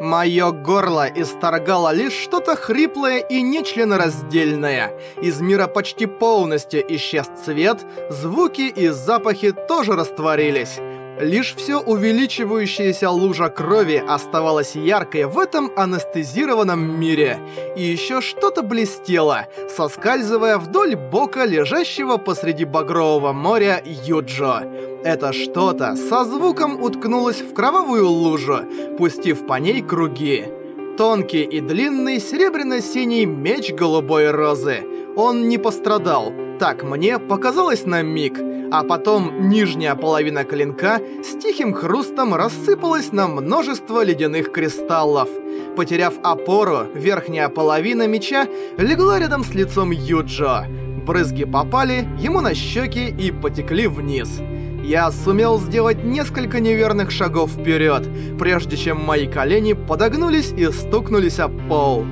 Моё горло исторгало лишь что-то хриплое и нечленораздельное. Из мира почти полностью исчез цвет, звуки и запахи тоже растворились. Лишь все увеличивающаяся лужа крови оставалась яркой в этом анестезированном мире. И еще что-то блестело, соскальзывая вдоль бока лежащего посреди багрового моря Юджо. Это что-то со звуком уткнулось в кровавую лужу, пустив по ней круги. Тонкий и длинный серебряно-синий меч голубой розы. Он не пострадал. Так мне показалось на миг а потом нижняя половина клинка с тихим хрустом рассыпалась на множество ледяных кристаллов. Потеряв опору, верхняя половина меча легла рядом с лицом Юджо. Брызги попали ему на щеки и потекли вниз. Я сумел сделать несколько неверных шагов вперед, прежде чем мои колени подогнулись и стукнулись об пол.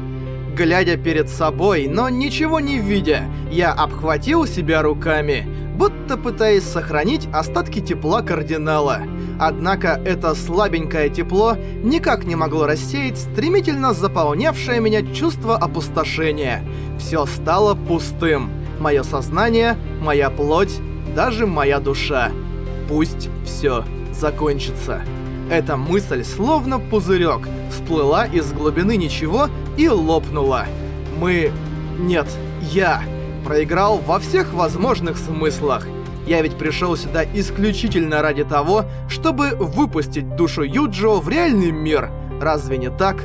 Глядя перед собой, но ничего не видя, я обхватил себя руками будто пытаясь сохранить остатки тепла кардинала. Однако это слабенькое тепло никак не могло рассеять стремительно заполнявшее меня чувство опустошения. Все стало пустым. Мое сознание, моя плоть, даже моя душа. Пусть все закончится. Эта мысль, словно пузырек, всплыла из глубины ничего и лопнула. Мы... Нет, я проиграл во всех возможных смыслах. Я ведь пришел сюда исключительно ради того, чтобы выпустить душу Юджио в реальный мир. Разве не так?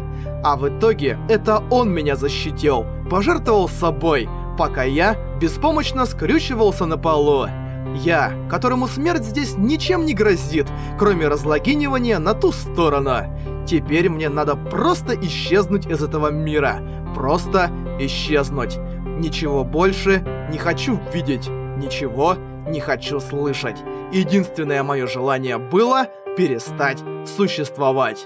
А в итоге это он меня защитил, пожертвовал собой, пока я беспомощно скрючивался на полу. Я, которому смерть здесь ничем не грозит, кроме разлогинивания на ту сторону. Теперь мне надо просто исчезнуть из этого мира. Просто исчезнуть. Ничего больше не хочу видеть, ничего не хочу слышать. Единственное мое желание было перестать существовать.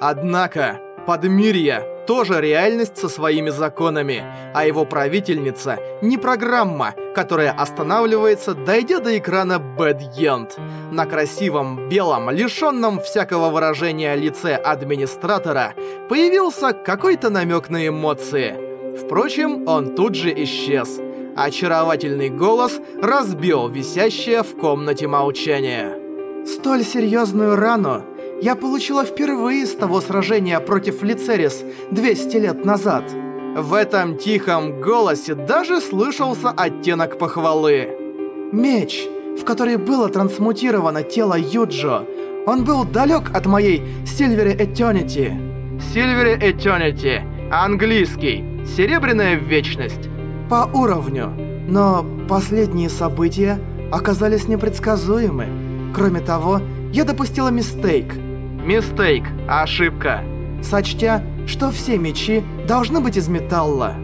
Однако, Подмирье тоже реальность со своими законами, а его правительница не программа, которая останавливается, дойдя до экрана Bad End. На красивом, белом, лишенном всякого выражения лице администратора появился какой-то намек на эмоции – Впрочем, он тут же исчез. Очаровательный голос разбил висящее в комнате молчание. «Столь серьезную рану я получила впервые с того сражения против Лицерис 200 лет назад». В этом тихом голосе даже слышался оттенок похвалы. «Меч, в который было трансмутировано тело Юджо, он был далек от моей Silver Eternity». Silver Eternity, английский, Серебряная Вечность. По уровню. Но последние события оказались непредсказуемы. Кроме того, я допустила мистейк. Мистейк. Ошибка. Сочтя, что все мечи должны быть из металла.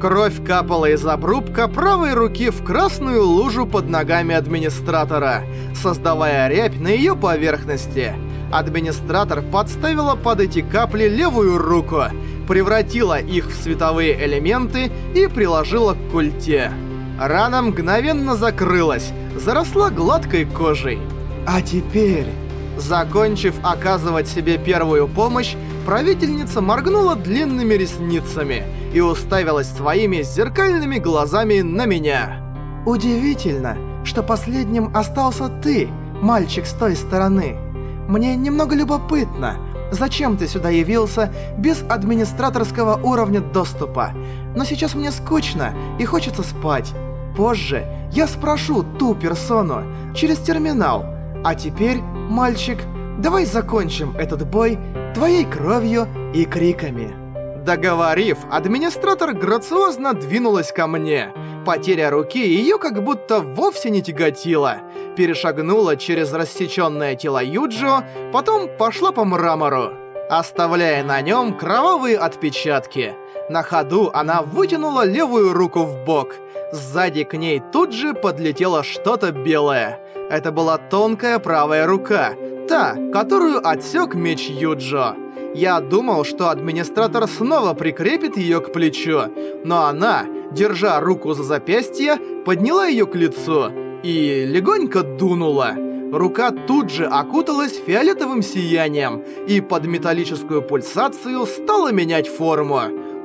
Кровь капала из обрубка правой руки в красную лужу под ногами администратора, создавая рябь на ее поверхности. Администратор подставила под эти капли левую руку, превратила их в световые элементы и приложила к культе. Рана мгновенно закрылась, заросла гладкой кожей. А теперь... Закончив оказывать себе первую помощь, правительница моргнула длинными ресницами и уставилась своими зеркальными глазами на меня. «Удивительно, что последним остался ты, мальчик с той стороны. Мне немного любопытно, Зачем ты сюда явился без администраторского уровня доступа? Но сейчас мне скучно и хочется спать. Позже я спрошу ту персону через терминал. А теперь, мальчик, давай закончим этот бой твоей кровью и криками. Договорив, администратор грациозно двинулась ко мне. Потеря руки ее как будто вовсе не тяготила. Перешагнула через рассеченное тело Юджио, потом пошла по мрамору, оставляя на нем кровавые отпечатки. На ходу она вытянула левую руку в бок. Сзади к ней тут же подлетело что-то белое. Это была тонкая правая рука, та, которую отсек меч Юджо. Я думал, что администратор снова прикрепит ее к плечу, но она, держа руку за запястье, подняла ее к лицу и легонько дунула. Рука тут же окуталась фиолетовым сиянием и под металлическую пульсацию стала менять форму.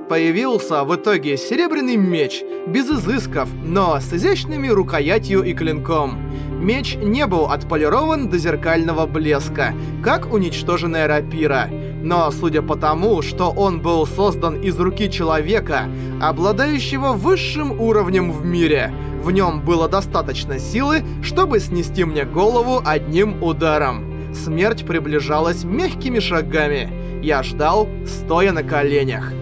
Появился в итоге серебряный меч, без изысков, но с изящными рукоятью и клинком. Меч не был отполирован до зеркального блеска, как уничтоженная рапира. Но судя по тому, что он был создан из руки человека, обладающего высшим уровнем в мире, в нем было достаточно силы, чтобы снести мне голову одним ударом. Смерть приближалась мягкими шагами. Я ждал, стоя на коленях.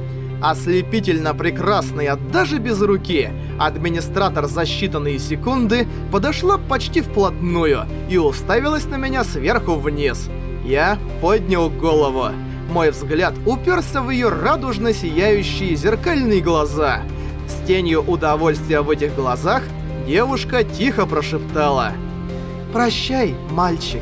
Ослепительно прекрасная, даже без руки, администратор за считанные секунды подошла почти вплотную и уставилась на меня сверху вниз. Я поднял голову. Мой взгляд уперся в ее радужно сияющие зеркальные глаза. С тенью удовольствия в этих глазах девушка тихо прошептала. «Прощай, мальчик.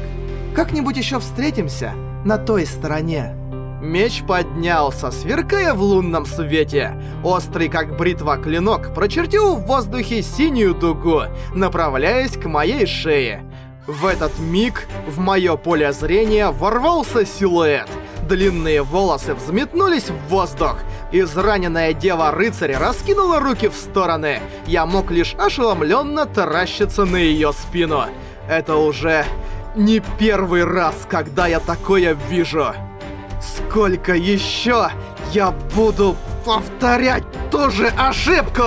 Как-нибудь еще встретимся на той стороне». Меч поднялся, сверкая в лунном свете. Острый, как бритва, клинок прочертил в воздухе синюю дугу, направляясь к моей шее. В этот миг в мое поле зрения ворвался силуэт. Длинные волосы взметнулись в воздух. Израненная дева-рыцарь раскинула руки в стороны. Я мог лишь ошеломленно таращиться на ее спину. Это уже не первый раз, когда я такое вижу. Сколько еще я буду повторять ту же ошибку?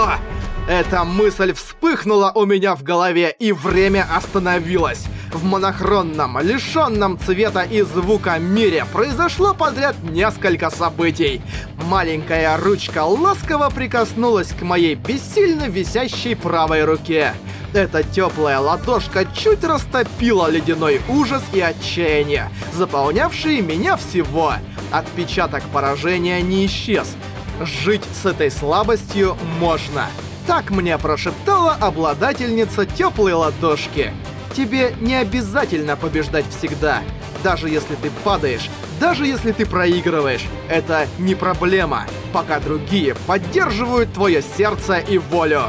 Эта мысль вспыхнула у меня в голове, и время остановилось. В монохронном, лишенном цвета и звука мире произошло подряд несколько событий. Маленькая ручка ласково прикоснулась к моей бессильно висящей правой руке. Эта теплая ладошка чуть растопила ледяной ужас и отчаяние, заполнявшие меня всего. Отпечаток поражения не исчез. Жить с этой слабостью можно. Так мне прошептала обладательница теплой ладошки. Тебе не обязательно побеждать всегда. Даже если ты падаешь, даже если ты проигрываешь, это не проблема, пока другие поддерживают твое сердце и волю.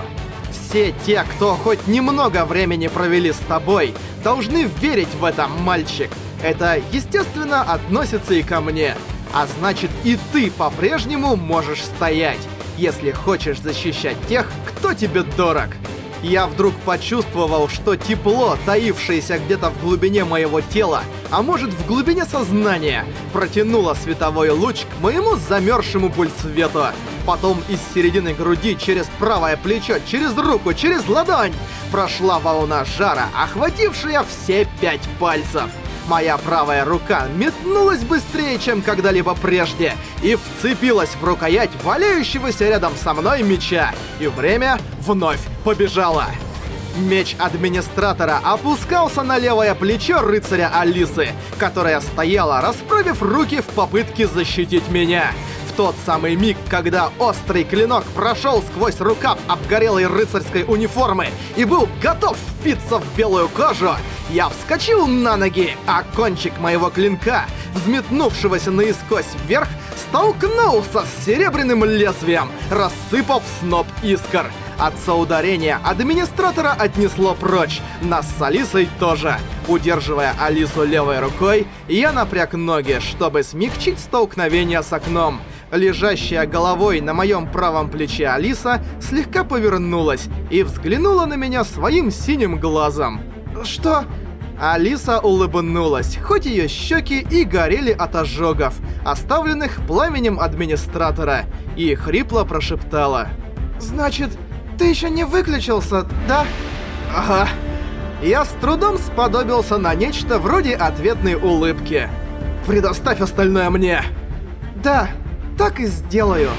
Все те, кто хоть немного времени провели с тобой, должны верить в это, мальчик. Это, естественно, относится и ко мне. А значит, и ты по-прежнему можешь стоять, если хочешь защищать тех, кто тебе дорог. Я вдруг почувствовал, что тепло, таившееся где-то в глубине моего тела, а может в глубине сознания, протянуло световой луч к моему замерзшему пульсвету. Потом из середины груди через правое плечо, через руку, через ладонь прошла волна жара, охватившая все пять пальцев. Моя правая рука метнулась быстрее, чем когда-либо прежде, и вцепилась в рукоять валяющегося рядом со мной меча, и время вновь побежало. Меч администратора опускался на левое плечо рыцаря Алисы, которая стояла, расправив руки в попытке защитить меня тот самый миг, когда острый клинок прошел сквозь рукав обгорелой рыцарской униформы и был готов впиться в белую кожу, я вскочил на ноги, а кончик моего клинка, взметнувшегося наискось вверх, столкнулся с серебряным лезвием, рассыпав сноп искр. От соударения администратора отнесло прочь, нас с Алисой тоже. Удерживая Алису левой рукой, я напряг ноги, чтобы смягчить столкновение с окном. Лежащая головой на моем правом плече Алиса слегка повернулась и взглянула на меня своим синим глазом. «Что?» Алиса улыбнулась, хоть ее щеки и горели от ожогов, оставленных пламенем администратора, и хрипло прошептала. «Значит, ты еще не выключился, да?» «Ага». Я с трудом сподобился на нечто вроде ответной улыбки. «Предоставь остальное мне!» «Да, так и сделаю».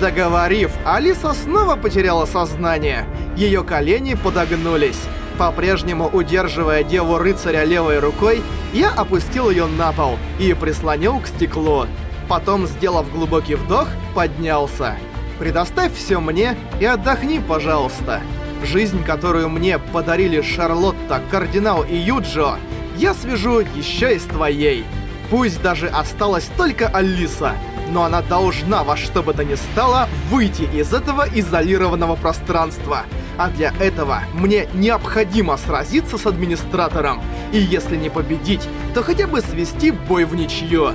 Договорив, Алиса снова потеряла сознание. Ее колени подогнулись. По-прежнему удерживая деву-рыцаря левой рукой, я опустил ее на пол и прислонил к стеклу. Потом, сделав глубокий вдох, поднялся. «Предоставь все мне и отдохни, пожалуйста. Жизнь, которую мне подарили Шарлотта, Кардинал и Юджо, я свяжу еще и с твоей. Пусть даже осталась только Алиса, но она должна во что бы то ни стало выйти из этого изолированного пространства. А для этого мне необходимо сразиться с администратором. И если не победить, то хотя бы свести бой в ничью.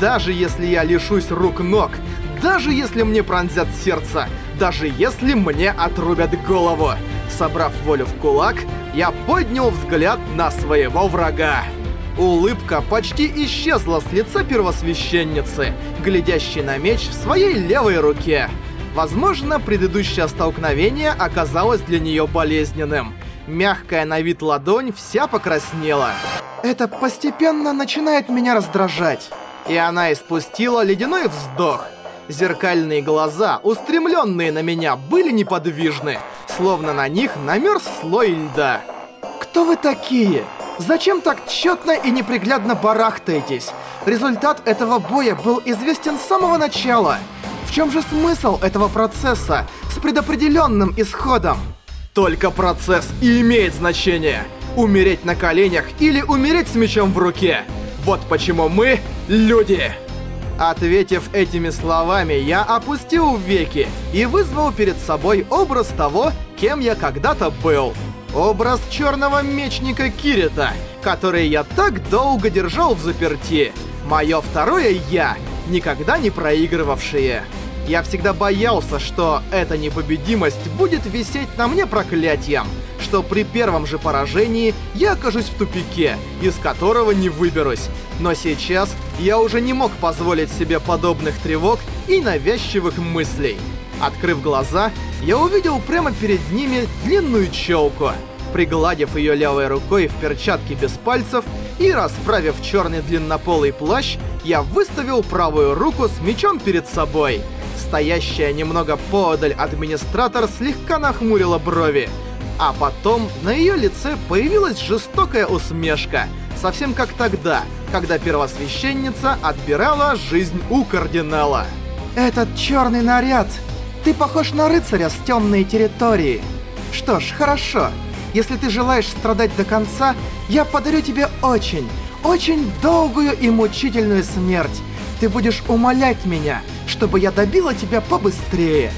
Даже если я лишусь рук-ног, даже если мне пронзят сердце, даже если мне отрубят голову. Собрав волю в кулак, я поднял взгляд на своего врага. Улыбка почти исчезла с лица первосвященницы, глядящей на меч в своей левой руке. Возможно, предыдущее столкновение оказалось для нее болезненным. Мягкая на вид ладонь вся покраснела. Это постепенно начинает меня раздражать. И она испустила ледяной вздох. Зеркальные глаза, устремленные на меня, были неподвижны, словно на них намерз слой льда. «Кто вы такие? Зачем так тщетно и неприглядно барахтаетесь? Результат этого боя был известен с самого начала. В чем же смысл этого процесса с предопределенным исходом? Только процесс и имеет значение. Умереть на коленях или умереть с мечом в руке. Вот почему мы люди. Ответив этими словами, я опустил веки и вызвал перед собой образ того, кем я когда-то был. Образ черного мечника Кирита, который я так долго держал в заперти. Мое второе «я», никогда не проигрывавшее. Я всегда боялся, что эта непобедимость будет висеть на мне проклятием, что при первом же поражении я окажусь в тупике, из которого не выберусь. Но сейчас я уже не мог позволить себе подобных тревог и навязчивых мыслей. Открыв глаза, я увидел прямо перед ними длинную челку. Пригладив ее левой рукой в перчатке без пальцев и расправив черный длиннополый плащ, я выставил правую руку с мечом перед собой — Стоящая немного поодаль администратор слегка нахмурила брови. А потом на ее лице появилась жестокая усмешка, совсем как тогда, когда первосвященница отбирала жизнь у кардинала. «Этот черный наряд! Ты похож на рыцаря с темной территории. Что ж, хорошо. Если ты желаешь страдать до конца, я подарю тебе очень, очень долгую и мучительную смерть. Ты будешь умолять меня, чтобы я добила тебя побыстрее.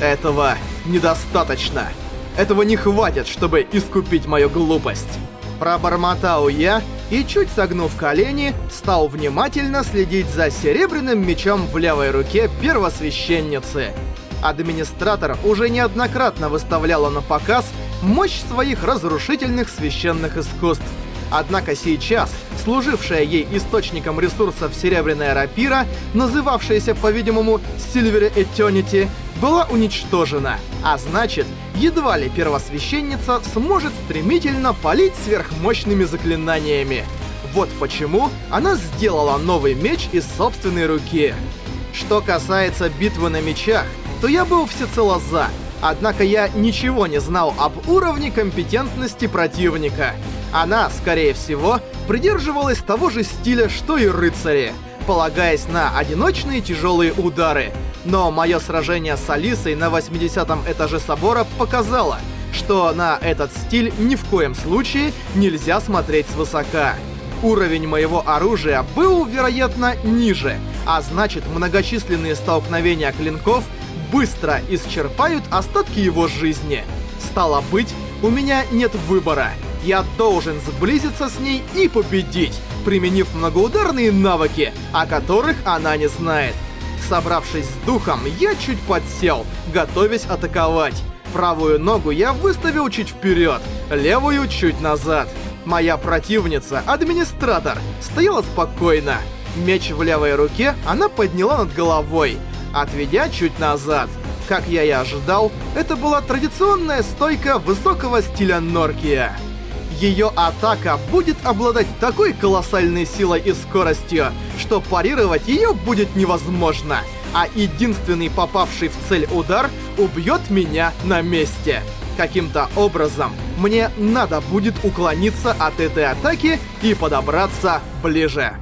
Этого недостаточно. Этого не хватит, чтобы искупить мою глупость. Пробормотал я и, чуть согнув колени, стал внимательно следить за серебряным мечом в левой руке первосвященницы. Администратор уже неоднократно выставляла на показ мощь своих разрушительных священных искусств. Однако сейчас, служившая ей источником ресурсов серебряная рапира, называвшаяся, по-видимому, Silver Eternity, была уничтожена, а значит, едва ли первосвященница сможет стремительно палить сверхмощными заклинаниями. Вот почему она сделала новый меч из собственной руки. Что касается битвы на мечах, то я был всецело за, однако я ничего не знал об уровне компетентности противника — она, скорее всего, придерживалась того же стиля, что и рыцари, полагаясь на одиночные тяжелые удары. Но мое сражение с Алисой на 80 этаже собора показало, что на этот стиль ни в коем случае нельзя смотреть свысока. Уровень моего оружия был, вероятно, ниже, а значит многочисленные столкновения клинков быстро исчерпают остатки его жизни. Стало быть, у меня нет выбора — я должен сблизиться с ней и победить, применив многоударные навыки, о которых она не знает. Собравшись с духом, я чуть подсел, готовясь атаковать. Правую ногу я выставил чуть вперед, левую чуть назад. Моя противница, администратор, стояла спокойно. Меч в левой руке она подняла над головой, отведя чуть назад. Как я и ожидал, это была традиционная стойка высокого стиля Норкия ее атака будет обладать такой колоссальной силой и скоростью, что парировать ее будет невозможно, а единственный попавший в цель удар убьет меня на месте. Каким-то образом мне надо будет уклониться от этой атаки и подобраться ближе.